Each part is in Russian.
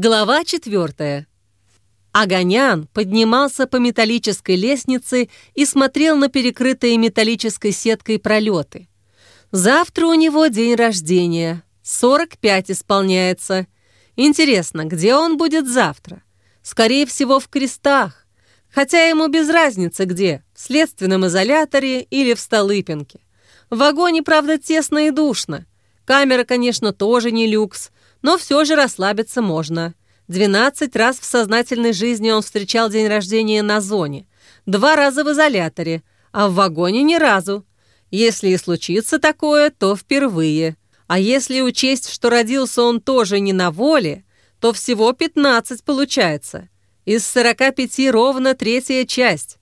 Глава четвертая. Огонян поднимался по металлической лестнице и смотрел на перекрытые металлической сеткой пролеты. Завтра у него день рождения. 45 исполняется. Интересно, где он будет завтра? Скорее всего, в крестах. Хотя ему без разницы где, в следственном изоляторе или в Столыпинке. В вагоне, правда, тесно и душно. Камера, конечно, тоже не люкс, но все же расслабиться можно. 12 раз в сознательной жизни он встречал день рождения на зоне, два раза в изоляторе, а в вагоне ни разу. Если и случится такое, то впервые. А если учесть, что родился он тоже не на воле, то всего 15 получается. Из 45 ровно третья часть.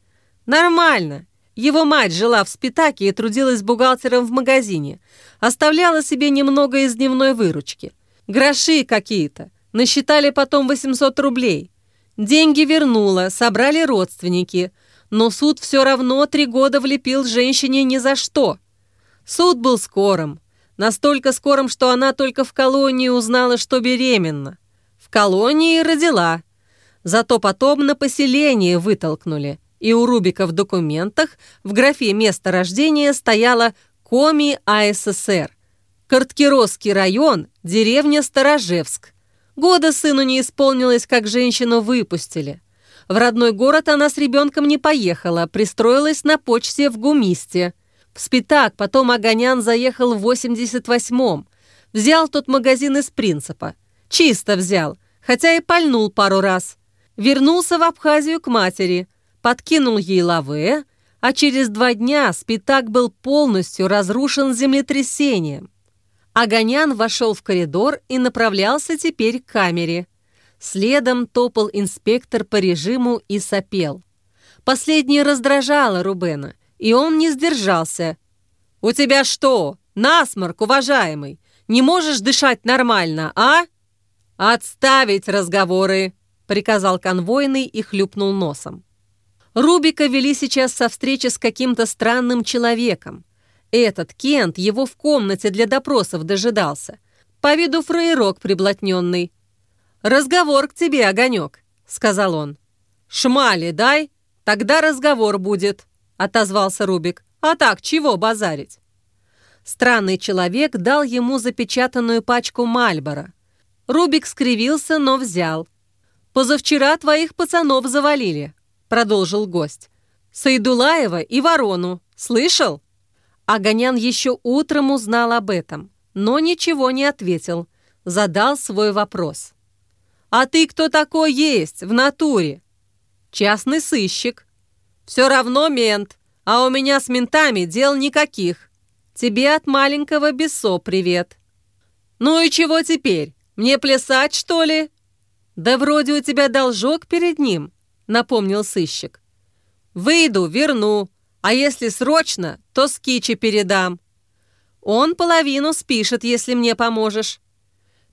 Нормально. Его мать жила в Спитаке и трудилась бухгалтером в магазине. Оставляла себе немного из дневной выручки. Гроши какие-то. Насчитали потом 800 рублей. Деньги вернула, собрали родственники. Но суд все равно три года влепил женщине ни за что. Суд был скорым. Настолько скорым, что она только в колонии узнала, что беременна. В колонии родила. Зато потом на поселение вытолкнули. И у Рубика в документах в графе «Место рождения» стояло «Коми АССР». Карткиросский район, деревня Сторожевск. Года сыну не исполнилось, как женщину выпустили. В родной город она с ребенком не поехала, пристроилась на почте в Гумисте. В Спитак потом Огонян заехал в 88-м. Взял тот магазин из принципа. Чисто взял, хотя и пальнул пару раз. Вернулся в Абхазию к матери, подкинул ей лаве, а через два дня Спитак был полностью разрушен землетрясением. Огонян вошел в коридор и направлялся теперь к камере. Следом топал инспектор по режиму и сопел. Последнее раздражало Рубена, и он не сдержался. «У тебя что, насморк, уважаемый? Не можешь дышать нормально, а?» «Отставить разговоры!» — приказал конвойный и хлюпнул носом. Рубика вели сейчас со встречи с каким-то странным человеком. Этот Кент его в комнате для допросов дожидался. По виду фраерок приблотненный. «Разговор к тебе, Огонек», — сказал он. «Шмали дай, тогда разговор будет», — отозвался Рубик. «А так, чего базарить?» Странный человек дал ему запечатанную пачку Мальбора. Рубик скривился, но взял. «Позавчера твоих пацанов завалили», — продолжил гость. «Сайдулаева и Ворону. Слышал?» Огонян еще утром узнал об этом, но ничего не ответил. Задал свой вопрос. «А ты кто такой есть в натуре?» «Частный сыщик». «Все равно мент, а у меня с ментами дел никаких. Тебе от маленького Бесо привет». «Ну и чего теперь? Мне плясать, что ли?» «Да вроде у тебя должок перед ним», — напомнил сыщик. «Выйду, верну», а если срочно, то с Кичи передам. Он половину спишет, если мне поможешь.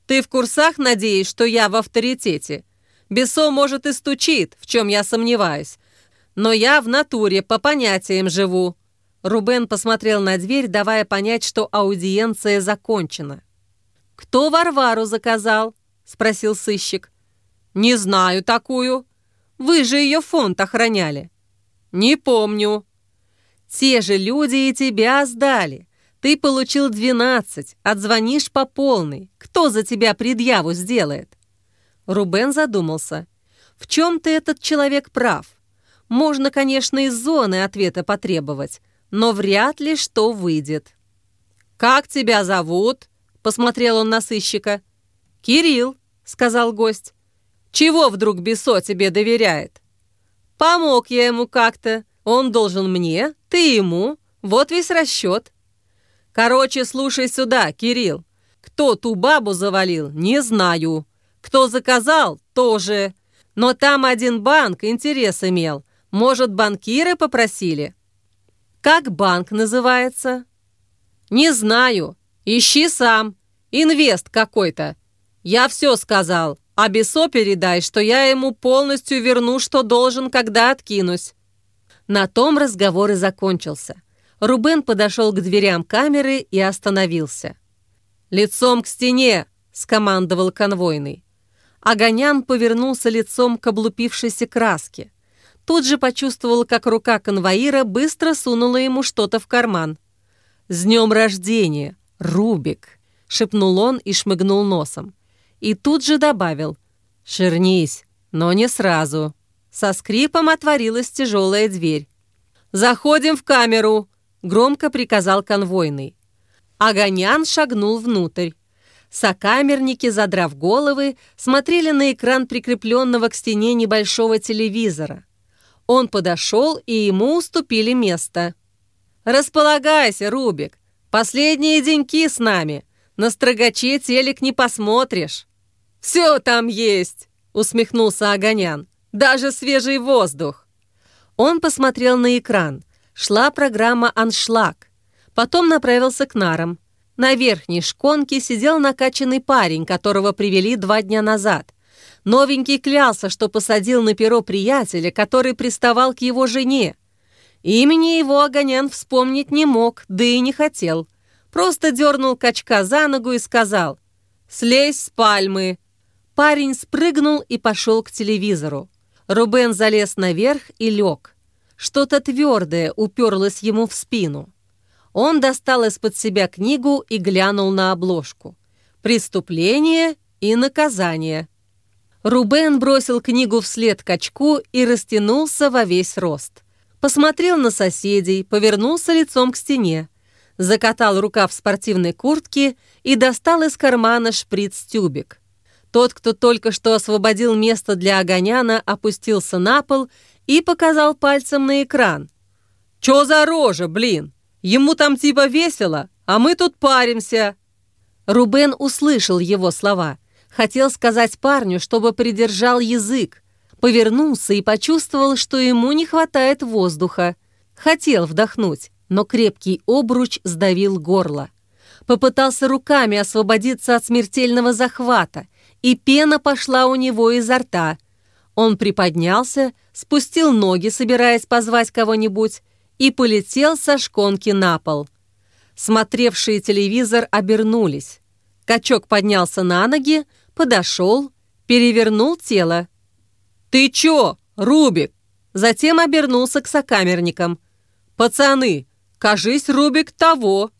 Ты в курсах, надеюсь, что я в авторитете? Бесо, может, и стучит, в чем я сомневаюсь. Но я в натуре по понятиям живу». Рубен посмотрел на дверь, давая понять, что аудиенция закончена. «Кто Варвару заказал?» — спросил сыщик. «Не знаю такую. Вы же ее фонд охраняли». «Не помню», те же люди и тебя сдали. Ты получил 12, отзвонишь по полной. Кто за тебя предъяву сделает?» Рубен задумался. «В чем-то этот человек прав. Можно, конечно, из зоны ответа потребовать, но вряд ли что выйдет». «Как тебя зовут?» — посмотрел он на сыщика. «Кирилл», — сказал гость. «Чего вдруг Бесо тебе доверяет?» «Помог я ему как-то. Он должен мне, ты ему. Вот весь расчет. Короче, слушай сюда, Кирилл. Кто ту бабу завалил, не знаю. Кто заказал, тоже. Но там один банк интерес имел. Может, банкиры попросили? Как банк называется? Не знаю. Ищи сам. Инвест какой-то. Я все сказал. А Бесо передай, что я ему полностью верну, что должен, когда откинусь. На том разговор и закончился. Рубен подошел к дверям камеры и остановился. «Лицом к стене!» — скомандовал конвойный. Огонян повернулся лицом к облупившейся краске. Тут же почувствовал, как рука конвоира быстро сунула ему что-то в карман. «С днем рождения, Рубик!» — шепнул он и шмыгнул носом. И тут же добавил «Ширнись, но не сразу». Со скрипом отворилась тяжелая дверь. «Заходим в камеру!» — громко приказал конвойный. Огонян шагнул внутрь. Сокамерники, задрав головы, смотрели на экран прикрепленного к стене небольшого телевизора. Он подошел, и ему уступили место. «Располагайся, Рубик. Последние деньки с нами. На строгаче телек не посмотришь». «Все там есть!» — усмехнулся Огонян. «Даже свежий воздух!» Он посмотрел на экран. Шла программа «Аншлаг». Потом направился к нарам. На верхней шконке сидел накачанный парень, которого привели два дня назад. Новенький клялся, что посадил на перо приятеля, который приставал к его жене. Имени его Огонян вспомнить не мог, да и не хотел. Просто дернул качка за ногу и сказал «Слезь с пальмы». Парень спрыгнул и пошел к телевизору. Рубен залез наверх и лег. Что-то твердое уперлось ему в спину. Он достал из-под себя книгу и глянул на обложку. «Преступление и наказание». Рубен бросил книгу вслед качку и растянулся во весь рост. Посмотрел на соседей, повернулся лицом к стене. Закатал рукав спортивной куртки и достал из кармана шприц-тюбик. Тот, кто только что освободил место для Огоняна, опустился на пол и показал пальцем на экран. «Чё за рожа, блин?» Ему там типа весело, а мы тут паримся». Рубен услышал его слова. Хотел сказать парню, чтобы придержал язык. Повернулся и почувствовал, что ему не хватает воздуха. Хотел вдохнуть, но крепкий обруч сдавил горло. Попытался руками освободиться от смертельного захвата, и пена пошла у него изо рта. Он приподнялся, спустил ноги, собираясь позвать кого-нибудь, и полетел со шконки на пол. Смотревшие телевизор обернулись. Качок поднялся на ноги, подошел, перевернул тело. «Ты чё, Рубик?» Затем обернулся к сокамерникам. «Пацаны, кажись, Рубик того!»